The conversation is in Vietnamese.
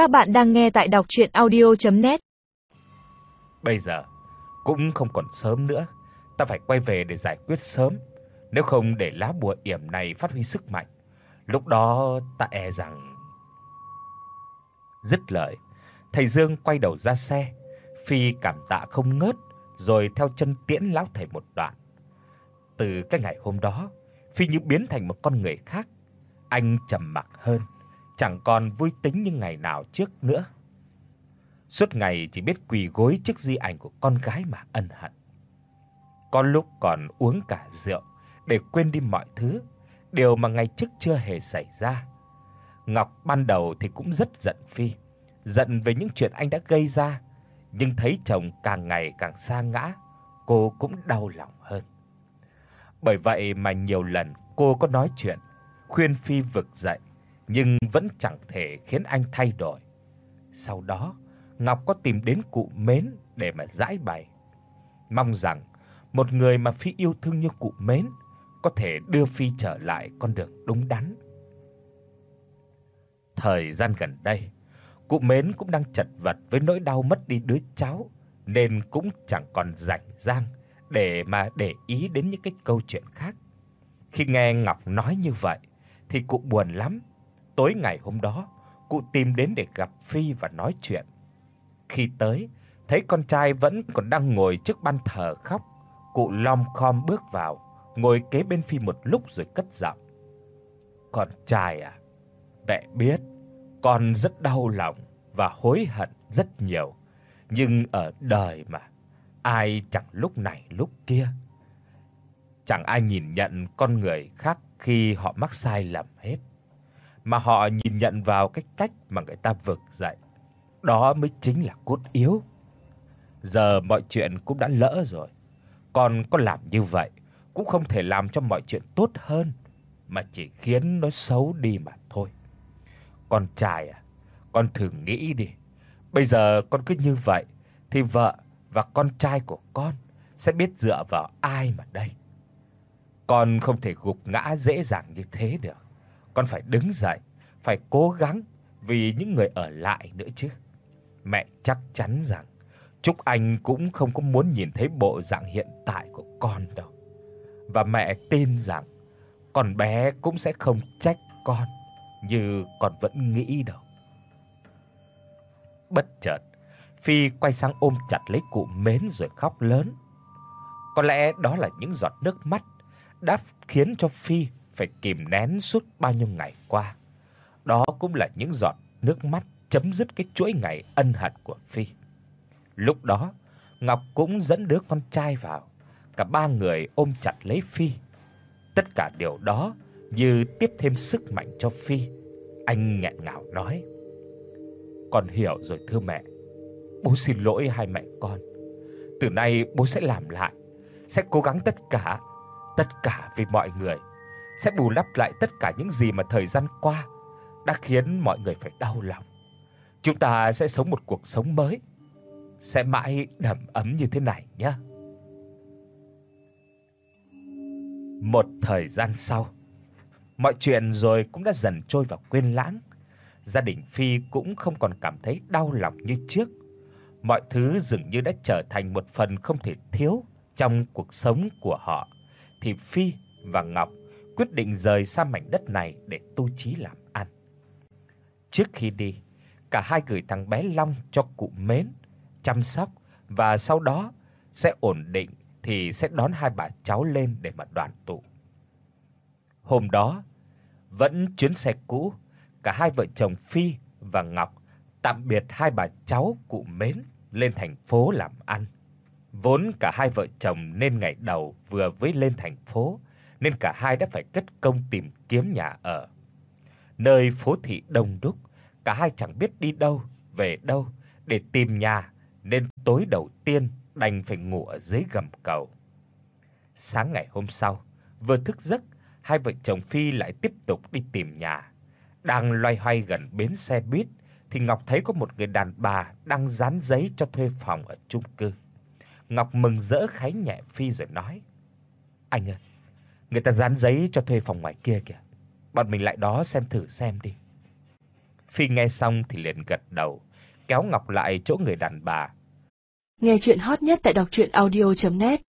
Các bạn đang nghe tại đọc audio net. Bây giờ cũng không còn sớm nữa, ta phải quay về để giải quyết sớm, nếu không để lá bùa yểm này phát huy sức mạnh, lúc đó ta e rằng Dứt lời, thầy Dương quay đầu ra xe, Phi cảm tạ không ngớt rồi theo chân tiễn lão thầy một đoạn. Từ cái ngày hôm đó, Phi như biến thành một con người khác, anh trầm mặc hơn, chẳng còn vui tính như ngày nào trước nữa. Suốt ngày chỉ biết quỳ gối trước di ảnh của con gái mà ân hận. Có lúc còn uống cả rượu để quên đi mọi thứ, điều mà ngày trước chưa hề xảy ra. Ngọc ban đầu thì cũng rất giận Phi, giận về những chuyện anh đã gây ra, nhưng thấy chồng càng ngày càng sa ngã, cô cũng đau lòng hơn. Bởi vậy mà nhiều lần cô có nói chuyện khuyên Phi vực dậy, nhưng vẫn chẳng thể khiến anh thay đổi. Sau đó, Ngọc có tìm đến cụ Mến để mà giải bày, mong rằng một người mà Phi yêu thương như cụ Mến có thể đưa Phi trở lại con đường đúng đắn. Thời gian gần đây, cụ Mến cũng đang chật vật với nỗi đau mất đi đứa cháu nên cũng chẳng còn rảnh rang để mà để ý đến những cái câu chuyện khác. Khi nghe Ngọc nói như vậy thì cụ buồn lắm. Tối ngày hôm đó, cụ tìm đến để gặp Phi và nói chuyện. Khi tới, thấy con trai vẫn còn đang ngồi trước ban thờ khóc, cụ lom khom bước vào, ngồi kế bên Phi một lúc rồi cất giọng. "Con trai à, mẹ biết con rất đau lòng và hối hận rất nhiều, nhưng ở đời mà ai chẳng lúc này lúc kia. Chẳng ai nhìn nhận con người khác khi họ mắc sai lầm hết, mà họ nhìn nhận vào cái cách mà người ta vực dậy. Đó mới chính là cốt yếu. Giờ mọi chuyện cũng đã lỡ rồi, còn có làm như vậy cũng không thể làm cho mọi chuyện tốt hơn mà chỉ khiến nó xấu đi mà thôi. Con trai à, con thử nghĩ đi. Bây giờ con cứ như vậy thì vợ và con trai của con sẽ biết dựa vào ai mà đây. Con không thể gục ngã dễ dàng như thế được. Con phải đứng dậy, phải cố gắng vì những người ở lại nữa chứ. Mẹ chắc chắn rằng Trúc Anh cũng không có muốn nhìn thấy bộ dạng hiện tại của con đâu. Và mẹ tin rằng con bé cũng sẽ không trách con như con vẫn nghĩ đâu. Bất chợt, Phi quay sang ôm chặt lấy cụ Mến rồi khóc lớn. Có lẽ đó là những giọt nước mắt đã khiến cho Phi phải kìm nén suốt bao nhiêu ngày qua. Đó cũng là những giọt nước mắt chấm dứt cái chuỗi ngày ân hận của Phi. Lúc đó, Ngọc cũng dẫn đứa con trai vào, cả ba người ôm chặt lấy Phi. Tất cả điều đó như tiếp thêm sức mạnh cho Phi. Anh nghẹn ngào nói: "Con hiểu rồi thưa mẹ. Bố xin lỗi hai mẹ con. Từ nay bố sẽ làm lại, sẽ cố gắng tất cả, tất cả vì mọi người, sẽ bù đắp lại tất cả những gì mà thời gian qua đã khiến mọi người phải đau lòng. Chúng ta sẽ sống một cuộc sống mới, sẽ mãi đầm ấm như thế này nhé." Một thời gian sau, mọi chuyện rồi cũng đã dần trôi vào quên lãng. Gia đình Phi cũng không còn cảm thấy đau lòng như trước. Mọi thứ dường như đã trở thành một phần không thể thiếu trong cuộc sống của họ. Thì Phi và Ngọc quyết định rời xa mảnh đất này để tu chí làm ăn. Trước khi đi, cả hai gửi thằng bé Long cho cụ Mến chăm sóc và sau đó sẽ ổn định thì sẽ đón hai bà cháu lên để mà đoàn tụ. Hôm đó, vẫn chuyến xe cũ, cả hai vợ chồng Phi và Ngọc tạm biệt hai bà cháu cụ Mến lên thành phố làm ăn. Vốn cả hai vợ chồng nên ngày đầu vừa mới lên thành phố nên cả hai đã phải cất công tìm kiếm nhà ở. Nơi phố thị đông đúc, cả hai chẳng biết đi đâu, về đâu để tìm nhà nên tối đầu tiên đành phải ngủ ở dưới gầm cầu. Sáng ngày hôm sau, vừa thức giấc, hai vợ chồng Phi lại tiếp tục đi tìm nhà. Đang loay hoay gần bến xe buýt thì Ngọc thấy có một người đàn bà đang dán giấy cho thuê phòng ở chung cư. Ngọc mừng rỡ khái nhẹ Phi rồi nói: "Anh ơi, người ta dán giấy cho thuê phòng ngoài kia kìa. Bọn mình lại đó xem thử xem đi." Phi nghe xong thì liền gật đầu, kéo Ngọc lại chỗ người đàn bà. Nghe truyện hot nhất tại doctruyenaudio.net